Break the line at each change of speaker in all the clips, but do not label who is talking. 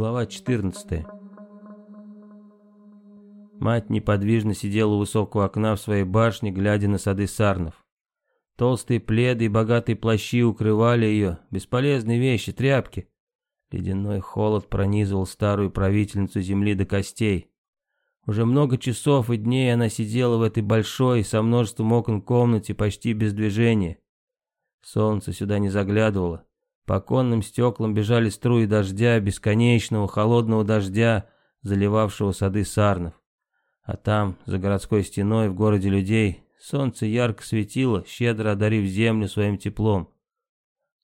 Глава 14. Мать неподвижно сидела у высокого окна в своей башне, глядя на сады сарнов. Толстые пледы и богатые плащи укрывали ее, бесполезные вещи, тряпки. Ледяной холод пронизывал старую правительницу земли до костей. Уже много часов и дней она сидела в этой большой, со множеством окон комнате, почти без движения. Солнце сюда не заглядывало. По оконным стеклам бежали струи дождя, бесконечного холодного дождя, заливавшего сады сарнов. А там, за городской стеной, в городе людей, солнце ярко светило, щедро одарив землю своим теплом.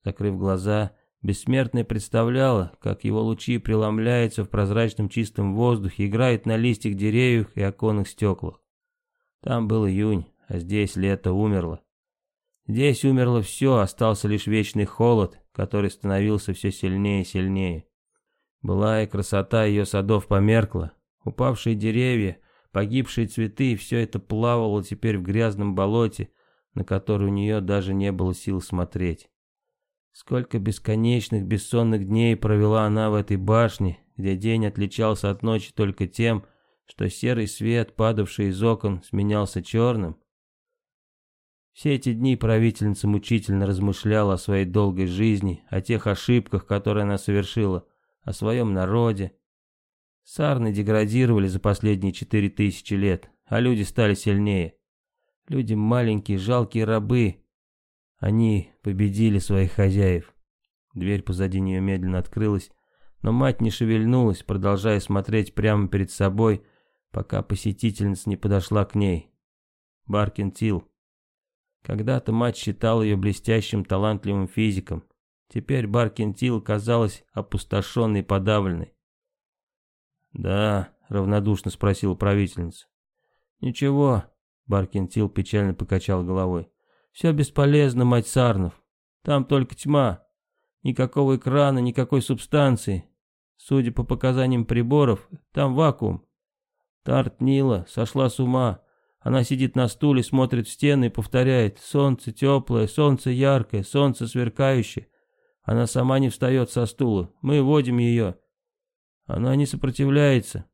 Закрыв глаза, бессмертный представляла, как его лучи преломляются в прозрачном чистом воздухе, играют на листьях деревьев и оконных стеклах. Там был июнь, а здесь лето умерло. Здесь умерло все, остался лишь вечный холод, который становился все сильнее и сильнее. Былая красота ее садов померкла. Упавшие деревья, погибшие цветы, все это плавало теперь в грязном болоте, на который у нее даже не было сил смотреть. Сколько бесконечных бессонных дней провела она в этой башне, где день отличался от ночи только тем, что серый свет, падавший из окон, сменялся черным, все эти дни правительница мучительно размышляла о своей долгой жизни, о тех ошибках, которые она совершила, о своем народе. Сарны деградировали за последние четыре тысячи лет, а люди стали сильнее. Люди маленькие, жалкие рабы. Они победили своих хозяев. Дверь позади нее медленно открылась, но мать не шевельнулась, продолжая смотреть прямо перед собой, пока посетительница не подошла к ней. Баркин Тилл. Когда-то мать считала ее блестящим, талантливым физиком. Теперь Баркентил казалась опустошенной и подавленной. «Да», — равнодушно спросила правительница. «Ничего», — Баркентил печально покачал головой. «Все бесполезно, мать Сарнов. Там только тьма. Никакого экрана, никакой субстанции. Судя по показаниям приборов, там вакуум. Тарт Нила сошла с ума. Она сидит на стуле, смотрит в стены и повторяет «Солнце теплое, солнце яркое, солнце сверкающее». Она сама не встает со стула. Мы водим ее. Она не сопротивляется.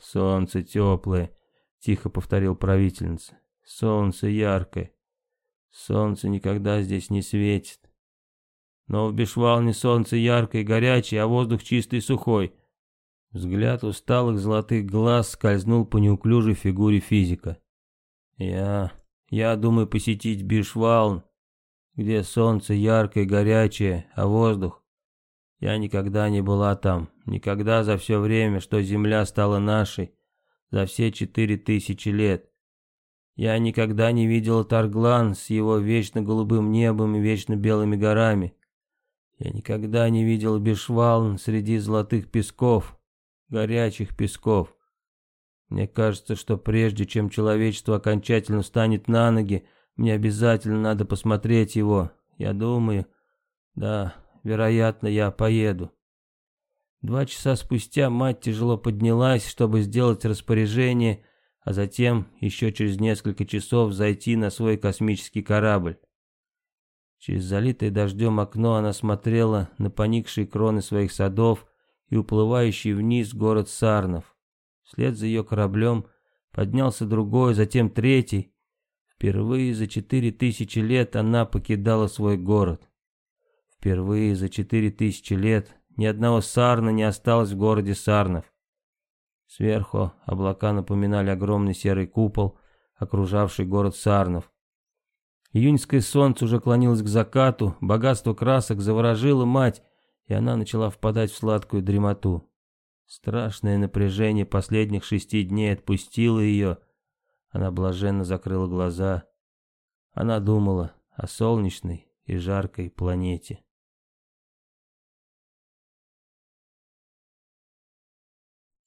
«Солнце теплое», — тихо повторил правительница. «Солнце яркое. Солнце никогда здесь не светит. Но в Бешвалне солнце яркое и горячее, а воздух чистый и сухой». Взгляд усталых золотых глаз скользнул по неуклюжей фигуре физика. Я... я думаю посетить Бишвалн, где солнце яркое, горячее, а воздух... Я никогда не была там, никогда за все время, что земля стала нашей, за все четыре тысячи лет. Я никогда не видела Тарглан с его вечно голубым небом и вечно белыми горами. Я никогда не видела Бишвалн среди золотых песков, горячих песков. Мне кажется, что прежде чем человечество окончательно встанет на ноги, мне обязательно надо посмотреть его. Я думаю, да, вероятно, я поеду. Два часа спустя мать тяжело поднялась, чтобы сделать распоряжение, а затем еще через несколько часов зайти на свой космический корабль. Через залитое дождем окно она смотрела на поникшие кроны своих садов и уплывающий вниз город Сарнов. Вслед за ее кораблем поднялся другой, затем третий. Впервые за четыре тысячи лет она покидала свой город. Впервые за четыре тысячи лет ни одного сарна не осталось в городе Сарнов. Сверху облака напоминали огромный серый купол, окружавший город Сарнов. Июньское солнце уже клонилось к закату, богатство красок заворожило мать, и она начала впадать в сладкую дремоту. Страшное напряжение последних шести дней отпустило ее. Она блаженно закрыла глаза. Она думала о солнечной и жаркой планете.